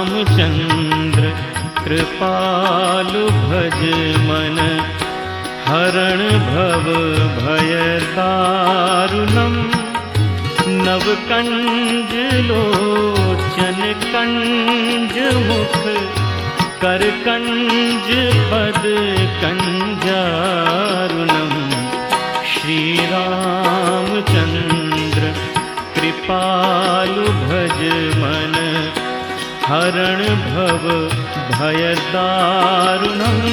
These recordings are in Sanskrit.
श्रीरामचन्द्र कृपालु भज मन हरण भव भयदारुणम् नवकञ्ज लोचन कञ्ज मुख करकञ्ज पद कञ्जारुणम् श्रीरामचन्द्र कृपालु भज मन हरण भव भयदारुणम्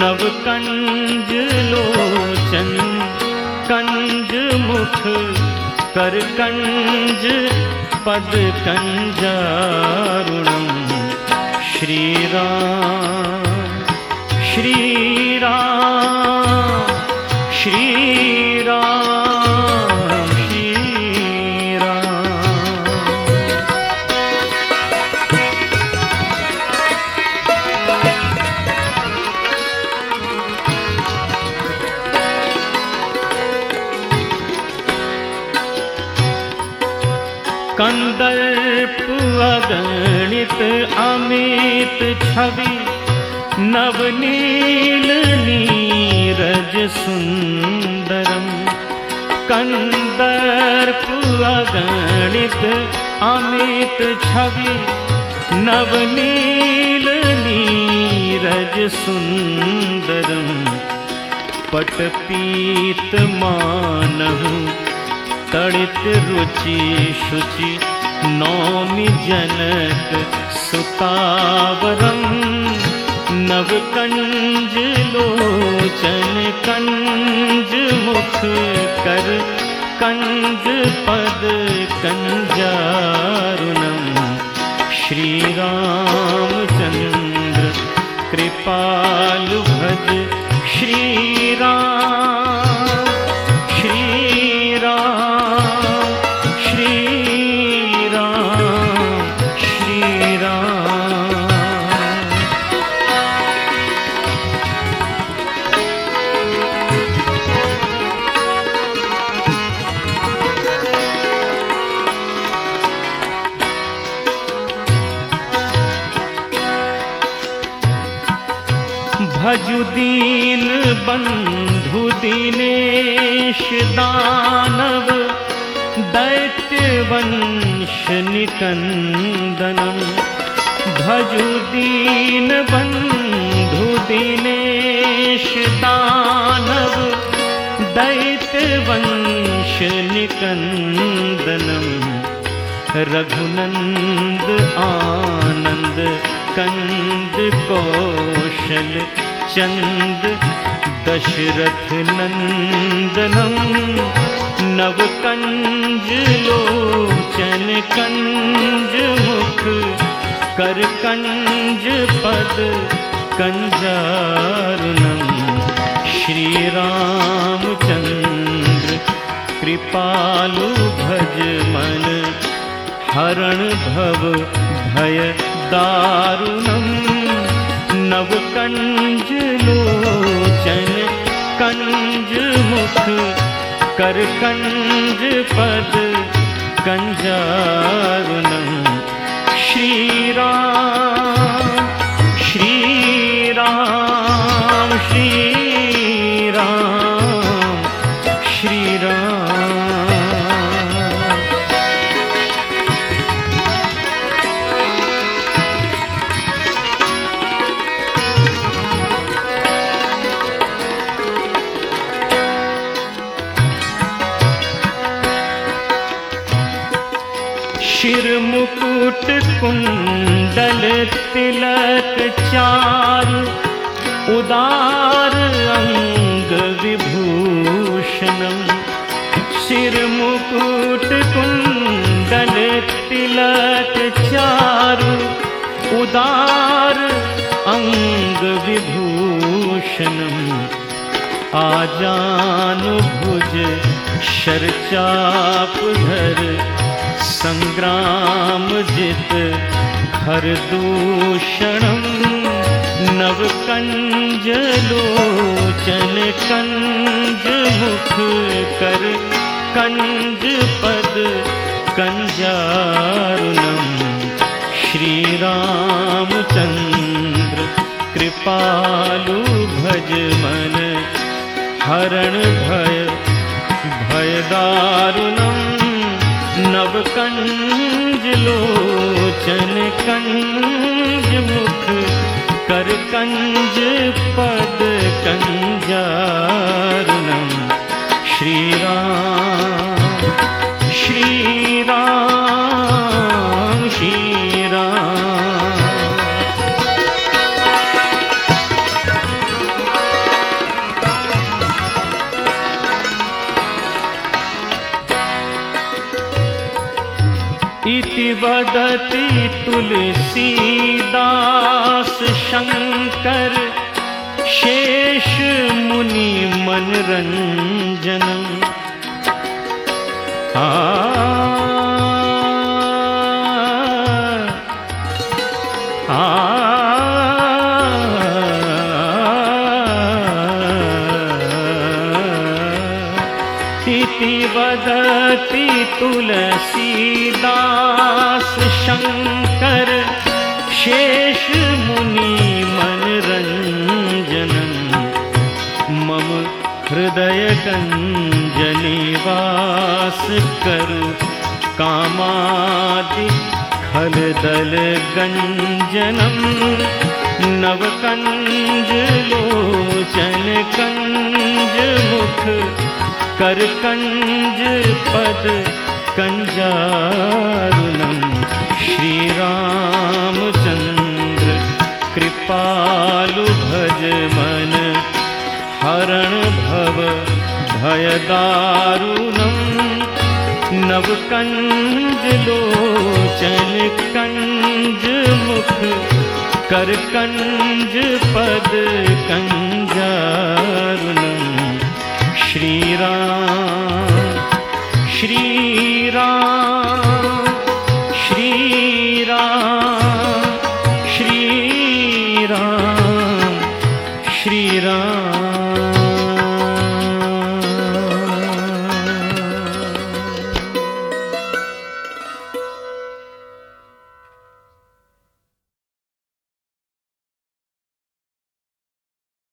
नवकञ्ज लोचन कञ्ज मुख करकञ्ज पद कञ्जारुणम् श्रीराम श्रीराम कन्दर्प अगणित अमित छवि। नवनील नीरज सुन्दरम्। कन्दर्प अगणित अमित छवि। नवनील नीरज सुन्दरम्। पटपीत मानहु तड़ित रुचि शुचि नौमि जनक सुतावरम नव कंज लोचन कंज मुख कर कंज पद भजु दीन बंधु दिनेश दानव दैत्य वंश निकंदनम। भजु दीन बंधु दिनेश दानव दैत्य वंश निकंदनम। रघुनंद आनंद कंद कौशल चंद, दशरथ नंदनम नव कंज लोचन कंज मुख कर कंज पद कंजारुणम श्री रामचंद्र कृपालु भज मन, हरण भव, भय दारुणम् नव कंज लोचन कंज मुख कर कंज पद कंजारुणम् श्री कुंडल तिलक चारु उदार अंग विभूषणम। शिर मुकुट कुंडल तिलक चारु उदार अंग विभूषणम। आजानु भुज शरचापधर सङ्ग्राम जित हरदूषणम् नवकञ्जलोचन कञ्जमुख कर कञ्जपद कञ्जारुणम् श्रीरामचन्द्र कृपालु भज मन हरण भय भयदारुणं नवकञ्जलोचन कञ्जमुख कर वदति तुलसीदास शङ्कर शेष मुनि मनरञ्जनम् आ। आ। इति वदति तुलसीदास शङ्कर शेष मुनि मनरञ्जनम् मम हृदय गञ्जनिवास करु। कामादि खलदल गञ्जनम् नवकञ्जलोचन कञ्जमुख कर कञ्ज पद कञ्जारुणम् श्रीरामचन्द्र कृपालु भज मन। हरण भव भयदारुणम्। नवकञ्जलोचन कञ्जमुख कर कञ्ज राम